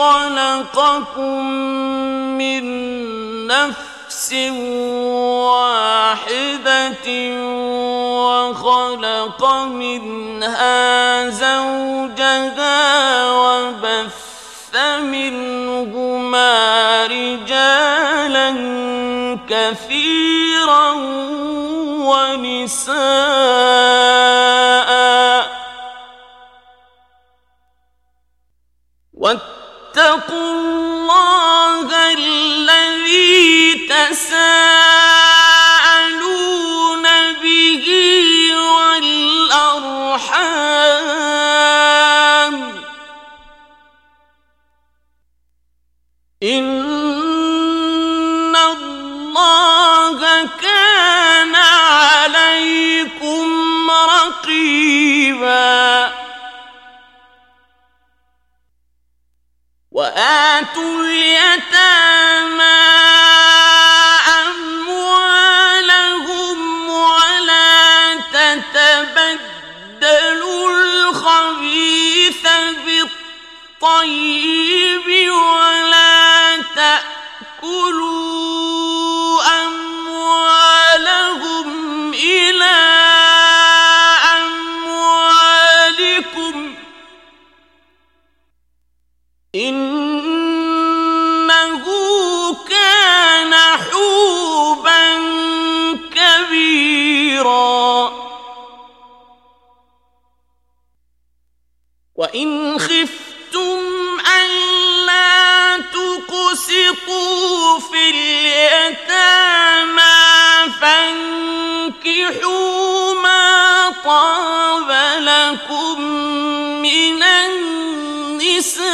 خلقكم من نفس واحدة وخلق منها زوجها وبث منهما رجالا كثيرا ونساء تسألون بالطيب طاب لكم من النساء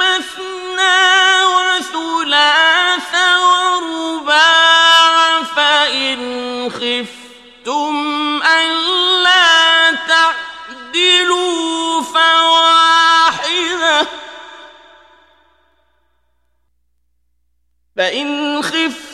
مثنى وثلاث ورباع فإن خفتم ألا تعدلوا فواحدة. فإن خفتم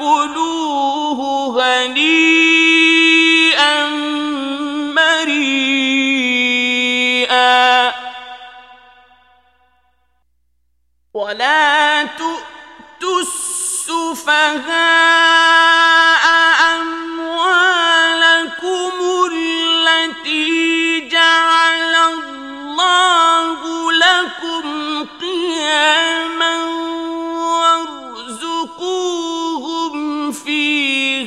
فكلوه هنيئا مريئا. ولا تؤتوا السفهاء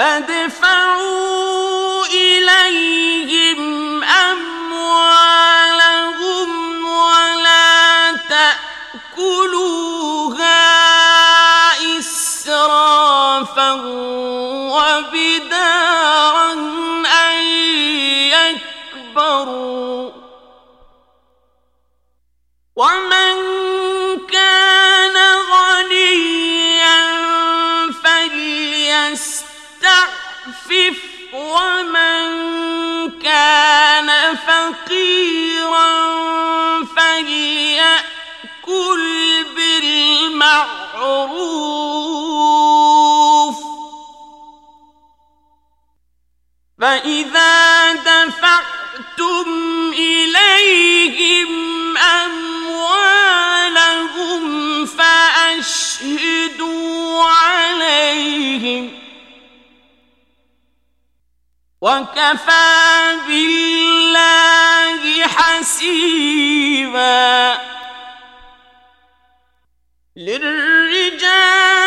فادفعوا إليهم أموالهم ولا تأكلوها إسرافا وبدارا أن يكبروا ومن فقيرا فليأكل بالمعروف. فإذا دفعتم إليهم أموالهم فأشهدوا عليهم. وكفى بالله حسيبا للرجال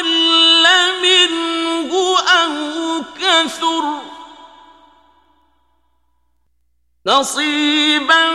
قل منه أو كثر. نصيبا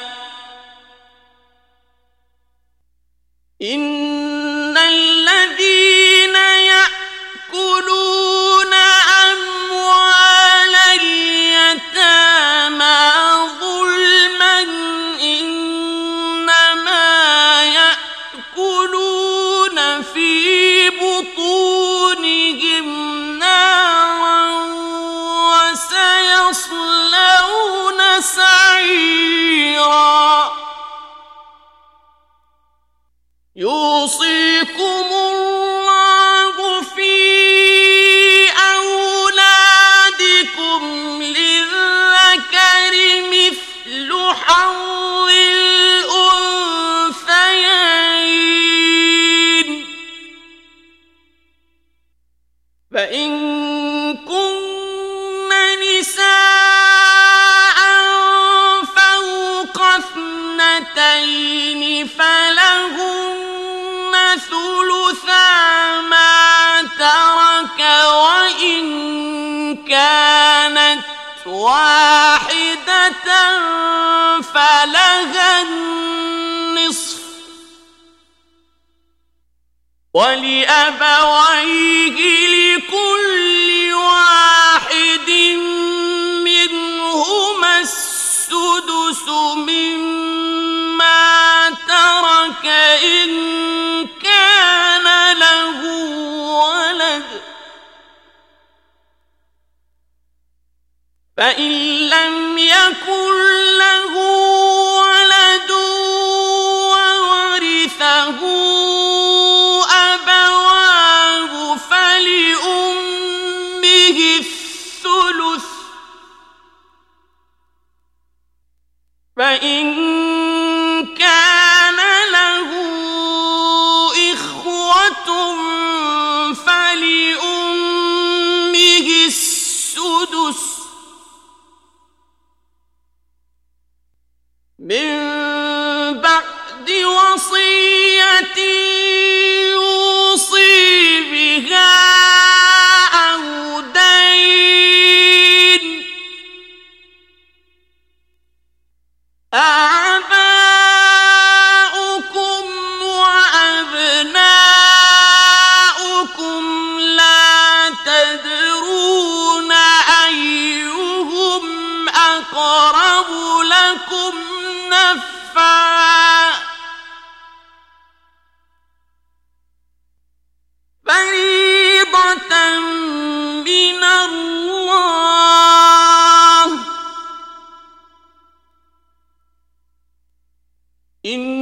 ان يوصيكم الله في أولادكم للذكر مثل حظ الأنثيين. فإن واحدة فلها النصف ولأبويه لكل واحد منهما السدس مما ترك إن فإن لم يكن له ولد وورثه أبواه فلأمه الثمن من بعد وصية. ان